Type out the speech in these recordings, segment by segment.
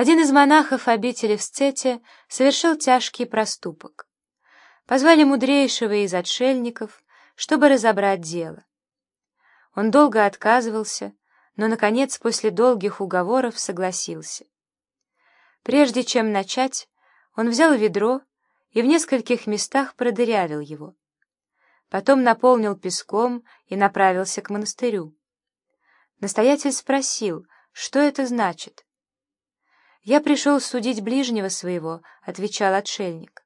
Один из монахов обители в Сцете совершил тяжкий проступок. Позвали мудрейшего из отшельников, чтобы разобрать дело. Он долго отказывался, но, наконец, после долгих уговоров согласился. Прежде чем начать, он взял ведро и в нескольких местах продырявил его. Потом наполнил песком и направился к монастырю. Настоятель спросил, что это значит. «Я пришел судить ближнего своего», — отвечал отшельник.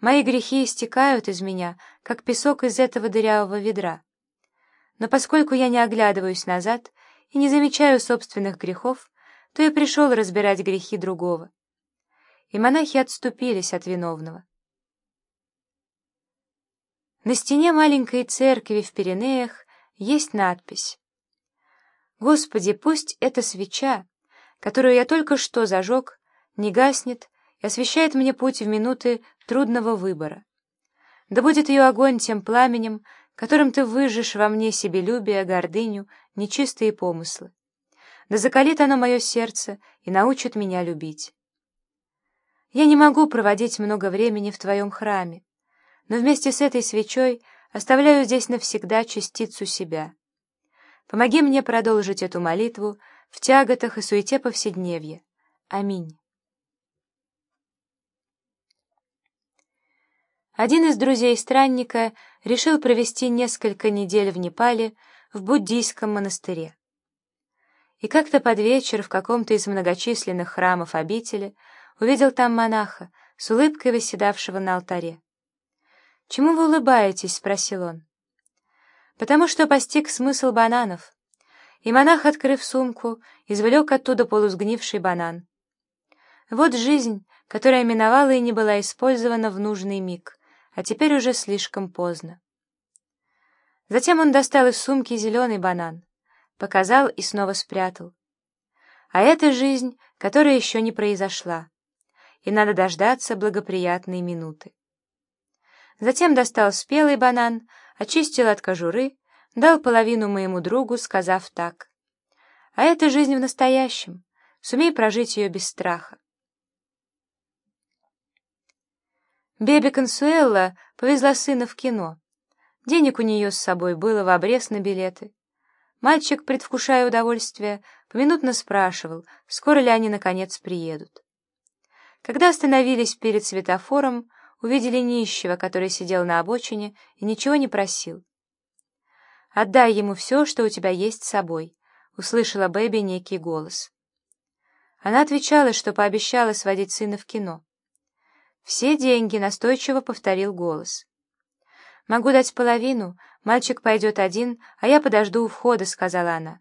«Мои грехи истекают из меня, как песок из этого дырявого ведра. Но поскольку я не оглядываюсь назад и не замечаю собственных грехов, то я пришел разбирать грехи другого». И монахи отступились от виновного. На стене маленькой церкви в Пиренеях есть надпись «Господи, пусть эта свеча, которую я только что зажег, не гаснет и освещает мне путь в минуты трудного выбора. Да будет ее огонь тем пламенем, которым ты выжжешь во мне себелюбие, гордыню, нечистые помыслы. Да закалит оно мое сердце и научит меня любить. Я не могу проводить много времени в твоем храме, но вместе с этой свечой оставляю здесь навсегда частицу себя. Помоги мне продолжить эту молитву в тяготах и суете повседневья. Аминь. Один из друзей странника решил провести несколько недель в Непале в буддийском монастыре. И как-то под вечер в каком-то из многочисленных храмов обители увидел там монаха, с улыбкой восседавшего на алтаре. «Чему вы улыбаетесь?» — спросил он. «Потому что постиг смысл бананов». И монах, открыв сумку, извлек оттуда полусгнивший банан. Вот жизнь, которая миновала и не была использована в нужный миг, а теперь уже слишком поздно. Затем он достал из сумки зеленый банан, показал и снова спрятал. А это жизнь, которая еще не произошла, и надо дождаться благоприятной минуты. Затем достал спелый банан, очистил от кожуры, дал половину моему другу, сказав так. «А это жизнь в настоящем. Сумей прожить ее без страха». Беби Консуэлла повезла сына в кино. Денег у нее с собой было в обрез на билеты. Мальчик, предвкушая удовольствие, поминутно спрашивал, скоро ли они, наконец, приедут. Когда остановились перед светофором, увидели нищего, который сидел на обочине и ничего не просил. «Отдай ему все, что у тебя есть с собой», — услышала Бэби некий голос. Она отвечала, что пообещала сводить сына в кино. «Все деньги», — настойчиво повторил голос. «Могу дать половину, мальчик пойдет один, а я подожду у входа», — сказала она.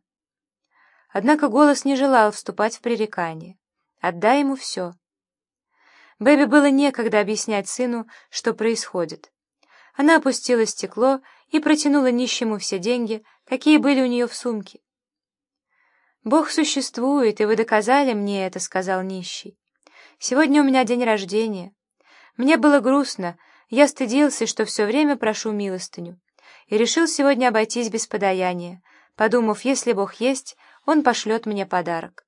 Однако голос не желал вступать в пререкание. «Отдай ему все». Бэби было некогда объяснять сыну, что происходит. Она опустила стекло и протянула нищему все деньги, какие были у нее в сумке. «Бог существует, и вы доказали мне это», — сказал нищий. «Сегодня у меня день рождения. Мне было грустно, я стыдился, что все время прошу милостыню, и решил сегодня обойтись без подаяния, подумав, если Бог есть, Он пошлет мне подарок».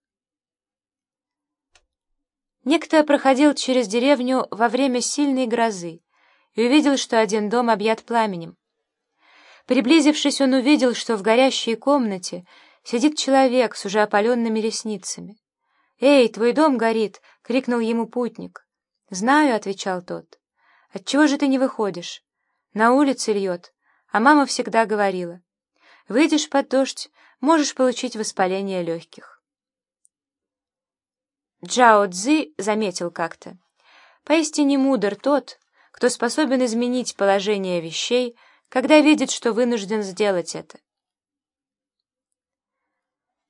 Некто проходил через деревню во время сильной грозы и увидел, что один дом объят пламенем. Приблизившись, он увидел, что в горящей комнате сидит человек с уже опаленными ресницами. «Эй, твой дом горит!» — крикнул ему путник. «Знаю», — отвечал тот. «Отчего же ты не выходишь?» «На улице льет, а мама всегда говорила. Выйдешь под дождь, можешь получить воспаление легких». Джао Цзи заметил как-то. Поистине мудр тот, кто способен изменить положение вещей, когда видит, что вынужден сделать это.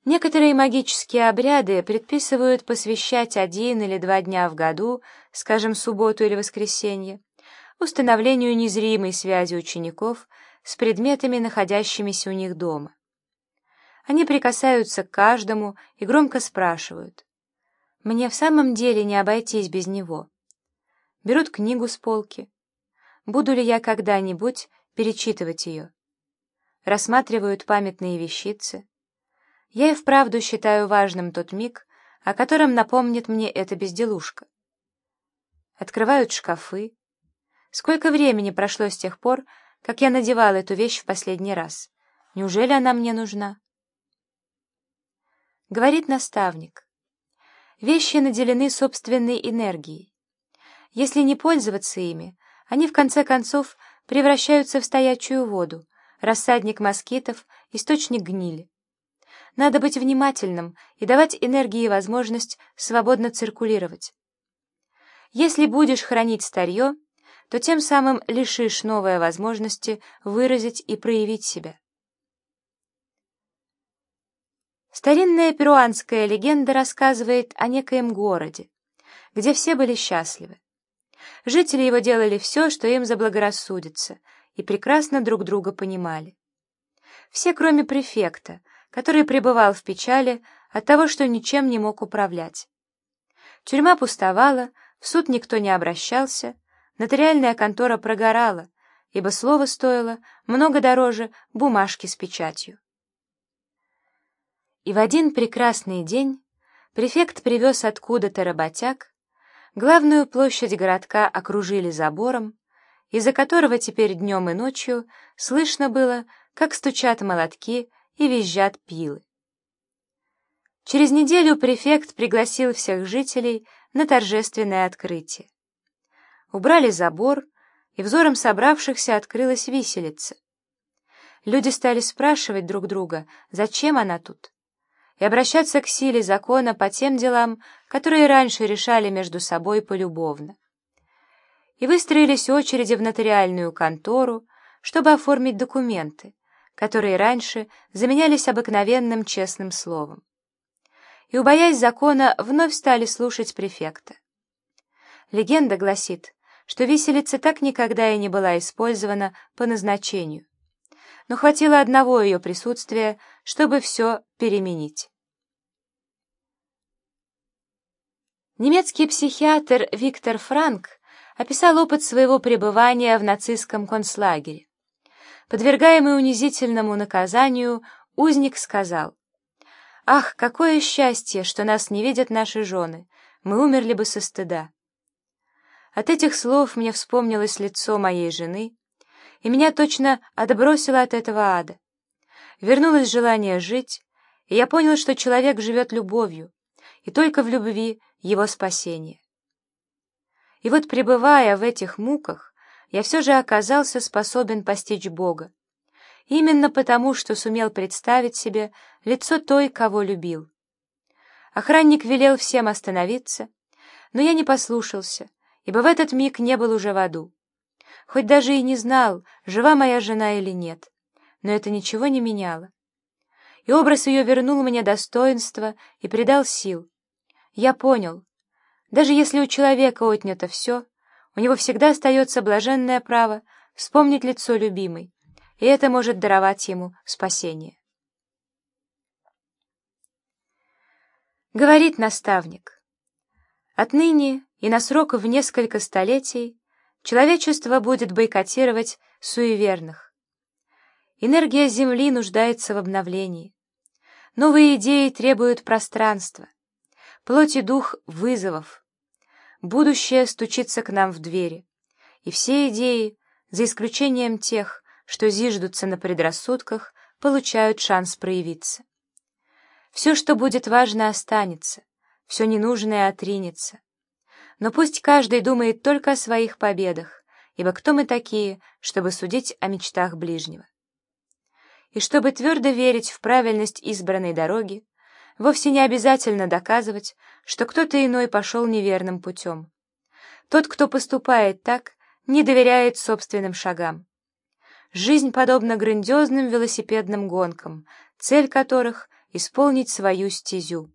Некоторые магические обряды предписывают посвящать один или два дня в году, скажем, субботу или воскресенье, установлению незримой связи учеников с предметами, находящимися у них дома. Они прикасаются к каждому и громко спрашивают, мне в самом деле не обойтись без него. Берут книгу с полки. Буду ли я когда-нибудь перечитывать ее? Рассматривают памятные вещицы. Я и вправду считаю важным тот миг, о котором напомнит мне эта безделушка. Открывают шкафы. Сколько времени прошло с тех пор, как я надевала эту вещь в последний раз? Неужели она мне нужна? Говорит наставник. Вещи наделены собственной энергией. Если не пользоваться ими, они в конце концов превращаются в стоячую воду, рассадник москитов, источник гнили. Надо быть внимательным и давать энергии возможность свободно циркулировать. Если будешь хранить старье, то тем самым лишишь новой возможности выразить и проявить себя. Старинная перуанская легенда рассказывает о некоем городе, где все были счастливы. Жители его делали все, что им заблагорассудится, и прекрасно друг друга понимали. Все, кроме префекта, который пребывал в печали от того, что ничем не мог управлять. Тюрьма пустовала, в суд никто не обращался, нотариальная контора прогорала, ибо слово стоило много дороже бумажки с печатью. И в один прекрасный день префект привез откуда-то работяг, главную площадь городка окружили забором, из-за которого теперь днем и ночью слышно было, как стучат молотки и визжат пилы. Через неделю префект пригласил всех жителей на торжественное открытие. Убрали забор, и взором собравшихся открылась виселица. Люди стали спрашивать друг друга, зачем она тут, и обращаться к силе закона по тем делам, которые раньше решали между собой полюбовно. И выстроились очереди в нотариальную контору, чтобы оформить документы, которые раньше заменялись обыкновенным честным словом. И, убоясь закона, вновь стали слушать префекта. Легенда гласит, что виселица так никогда и не была использована по назначению, но хватило одного ее присутствия, чтобы все переменить. Немецкий психиатр Виктор Франк описал опыт своего пребывания в нацистском концлагере. Подвергаемый унизительному наказанию, узник сказал, «Ах, какое счастье, что нас не видят наши жены! Мы умерли бы со стыда!» От этих слов мне вспомнилось лицо моей жены, и меня точно отбросило от этого ада. Вернулось желание жить, и я понял, что человек живет любовью, и только в любви его спасение. И вот, пребывая в этих муках, я все же оказался способен постичь Бога. Именно потому, что сумел представить себе лицо той, кого любил. Охранник велел всем остановиться, но я не послушался, ибо в этот миг не был уже в аду. Хоть даже и не знал, жива моя жена или нет, но это ничего не меняло. И образ ее вернул мне достоинство и придал сил. Я понял, даже если у человека отнято все, у него всегда остается блаженное право вспомнить лицо любимой, и это может даровать ему спасение. Говорит наставник, отныне и на срок в несколько столетий человечество будет бойкотировать суеверных. Энергия Земли нуждается в обновлении. Новые идеи требуют пространства, плоть и дух вызовов, Будущее стучится к нам в двери, и все идеи, за исключением тех, что зиждутся на предрассудках, получают шанс проявиться. Все, что будет важно, останется, все ненужное отринется. Но пусть каждый думает только о своих победах, ибо кто мы такие, чтобы судить о мечтах ближнего? И чтобы твердо верить в правильность избранной дороги, Вовсе не обязательно доказывать, что кто-то иной пошел неверным путем. Тот, кто поступает так, не доверяет собственным шагам. Жизнь подобна грандиозным велосипедным гонкам, цель которых — исполнить свою стезю.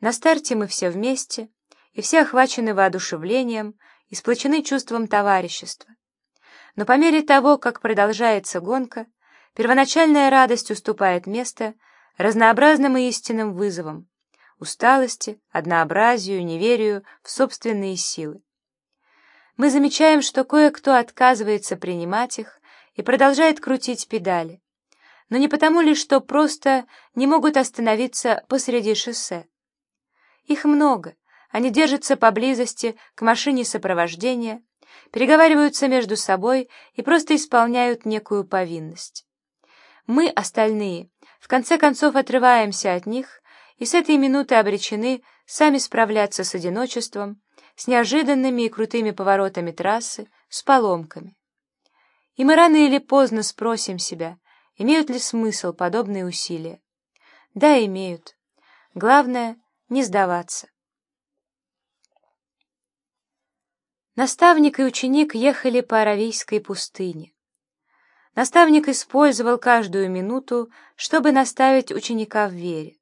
На старте мы все вместе, и все охвачены воодушевлением и сплочены чувством товарищества. Но по мере того, как продолжается гонка, первоначальная радость уступает место — разнообразным и истинным вызовом, усталости, однообразию, неверию в собственные силы. Мы замечаем, что кое-кто отказывается принимать их и продолжает крутить педали, но не потому лишь, что просто не могут остановиться посреди шоссе. Их много, они держатся поблизости к машине сопровождения, переговариваются между собой и просто исполняют некую повинность. Мы, остальные, в конце концов отрываемся от них и с этой минуты обречены сами справляться с одиночеством, с неожиданными и крутыми поворотами трассы, с поломками. И мы рано или поздно спросим себя, имеют ли смысл подобные усилия. Да, имеют. Главное — не сдаваться. Наставник и ученик ехали по Аравийской пустыне. Наставник использовал каждую минуту, чтобы наставить ученика в вере.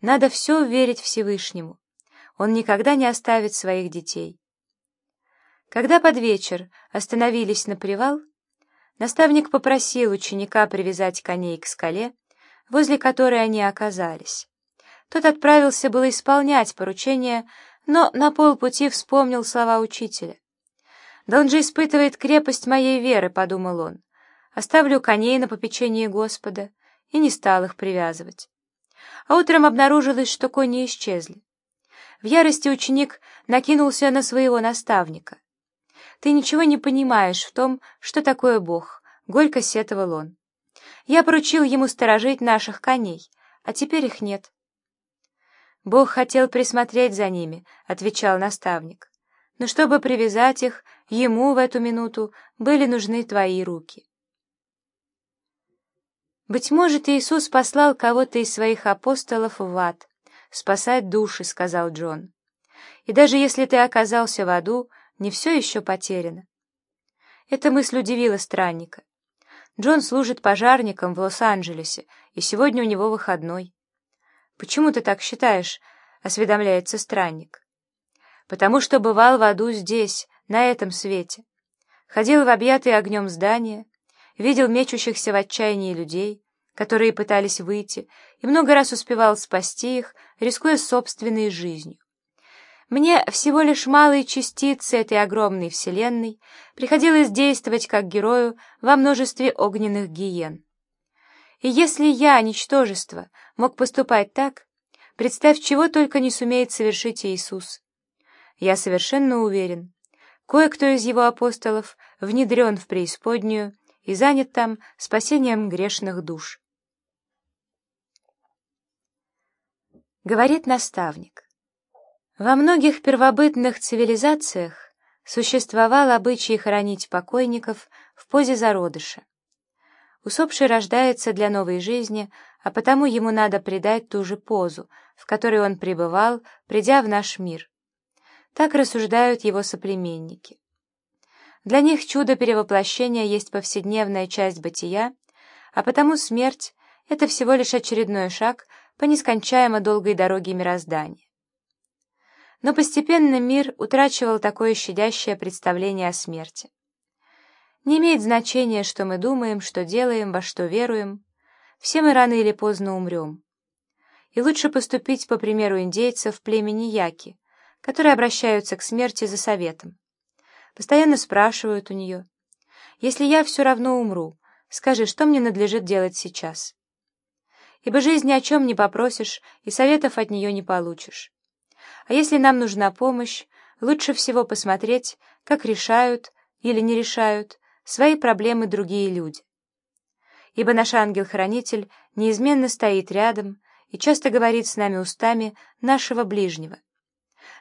Надо все верить Всевышнему. Он никогда не оставит своих детей. Когда под вечер остановились на привал, наставник попросил ученика привязать коней к скале, возле которой они оказались. Тот отправился было исполнять поручение, но на полпути вспомнил слова учителя. «Да он же испытывает крепость моей веры», — подумал он. «Оставлю коней на попечение Господа» и не стал их привязывать а утром обнаружилось, что кони исчезли. В ярости ученик накинулся на своего наставника. «Ты ничего не понимаешь в том, что такое Бог», — горько сетовал он. «Я поручил ему сторожить наших коней, а теперь их нет». «Бог хотел присмотреть за ними», — отвечал наставник. «Но чтобы привязать их, ему в эту минуту были нужны твои руки». Быть может, Иисус послал кого-то из своих апостолов в ад. «Спасать души», — сказал Джон. «И даже если ты оказался в аду, не все еще потеряно». Эта мысль удивила странника. Джон служит пожарником в Лос-Анджелесе, и сегодня у него выходной. «Почему ты так считаешь?» — осведомляется странник. «Потому что бывал в аду здесь, на этом свете. Ходил в объятые огнем здания, видел мечущихся в отчаянии людей, которые пытались выйти, и много раз успевал спасти их, рискуя собственной жизнью. Мне всего лишь малые частицы этой огромной вселенной приходилось действовать как герою во множестве огненных гиен. И если я, ничтожество, мог поступать так, представь, чего только не сумеет совершить Иисус. Я совершенно уверен, кое-кто из его апостолов внедрен в преисподнюю и занят там спасением грешных душ. Говорит наставник. Во многих первобытных цивилизациях существовал обычай хоронить покойников в позе зародыша. Усопший рождается для новой жизни, а потому ему надо придать ту же позу, в которой он пребывал, придя в наш мир. Так рассуждают его соплеменники. Для них чудо перевоплощения есть повседневная часть бытия, а потому смерть — это всего лишь очередной шаг по нескончаемо долгой дороге мироздания. Но постепенно мир утрачивал такое щадящее представление о смерти. Не имеет значения, что мы думаем, что делаем, во что веруем. Все мы рано или поздно умрем. И лучше поступить по примеру индейцев племени Яки, которые обращаются к смерти за советом постоянно спрашивают у нее. «Если я все равно умру, скажи, что мне надлежит делать сейчас?» Ибо жизнь ни о чем не попросишь, и советов от нее не получишь. А если нам нужна помощь, лучше всего посмотреть, как решают или не решают свои проблемы другие люди. Ибо наш ангел-хранитель неизменно стоит рядом и часто говорит с нами устами нашего ближнего.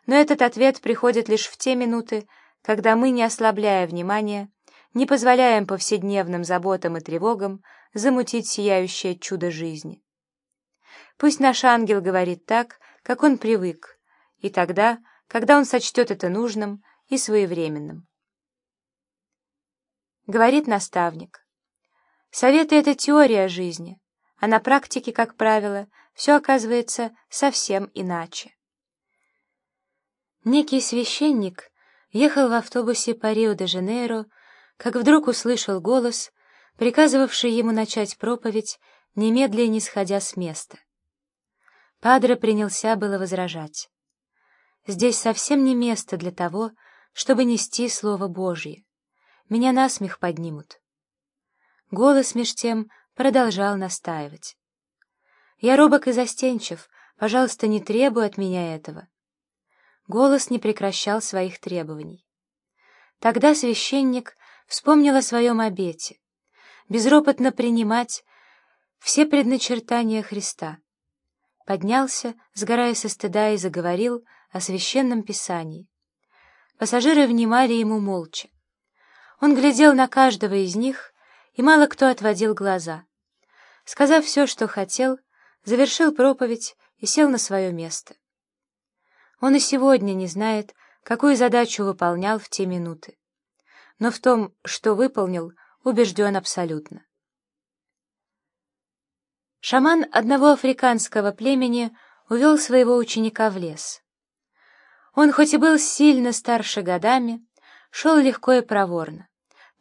Но этот ответ приходит лишь в те минуты, когда мы, не ослабляя внимания, не позволяем повседневным заботам и тревогам замутить сияющее чудо жизни. Пусть наш ангел говорит так, как он привык, и тогда, когда он сочтет это нужным и своевременным. Говорит наставник. Советы — это теория жизни, а на практике, как правило, все оказывается совсем иначе. Некий священник ехал в автобусе по Рио-де-Жанейро, как вдруг услышал голос, приказывавший ему начать проповедь, немедля не сходя с места. Падре принялся было возражать. «Здесь совсем не место для того, чтобы нести Слово Божье. Меня насмех поднимут». Голос меж тем продолжал настаивать. «Я робок и застенчив, Пожалуйста, не требуй от меня этого». Голос не прекращал своих требований. Тогда священник вспомнил о своем обете — безропотно принимать все предначертания Христа. Поднялся, сгорая со стыда, и заговорил о священном писании. Пассажиры внимали ему молча. Он глядел на каждого из них, и мало кто отводил глаза. Сказав все, что хотел, завершил проповедь и сел на свое место. Он и сегодня не знает, какую задачу выполнял в те минуты. Но в том, что выполнил, убежден абсолютно. Шаман одного африканского племени увел своего ученика в лес. Он хоть и был сильно старше годами, шел легко и проворно,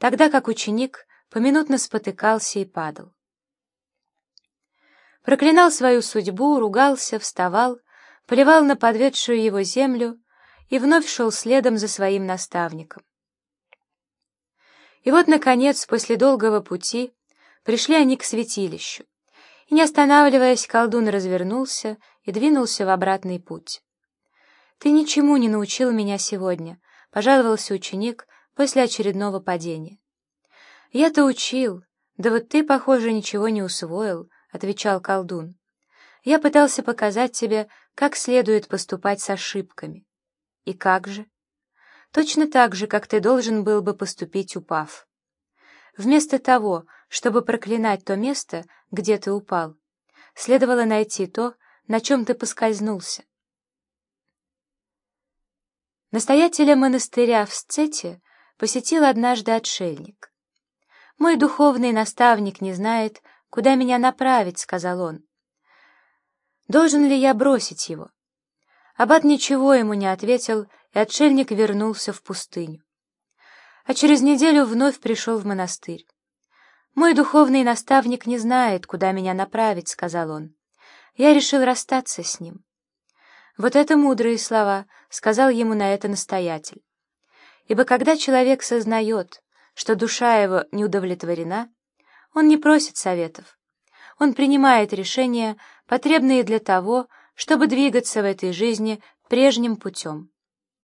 тогда как ученик поминутно спотыкался и падал. Проклинал свою судьбу, ругался, вставал, поливал на подведшую его землю и вновь шел следом за своим наставником. И вот, наконец, после долгого пути пришли они к святилищу, и, не останавливаясь, колдун развернулся и двинулся в обратный путь. «Ты ничему не научил меня сегодня», — пожаловался ученик после очередного падения. «Я-то учил, да вот ты, похоже, ничего не усвоил», — отвечал колдун. «Я пытался показать тебе, как следует поступать с ошибками. И как же? Точно так же, как ты должен был бы поступить, упав. Вместо того, чтобы проклинать то место, где ты упал, следовало найти то, на чем ты поскользнулся. Настоятеля монастыря в Сцете посетил однажды отшельник. «Мой духовный наставник не знает, куда меня направить», — сказал он. Должен ли я бросить его? Аббат ничего ему не ответил, и отшельник вернулся в пустыню. А через неделю вновь пришел в монастырь. «Мой духовный наставник не знает, куда меня направить», — сказал он. Я решил расстаться с ним. Вот это мудрые слова, — сказал ему на это настоятель. Ибо когда человек сознает, что душа его не удовлетворена, он не просит советов. Он принимает решения, потребные для того, чтобы двигаться в этой жизни прежним путем.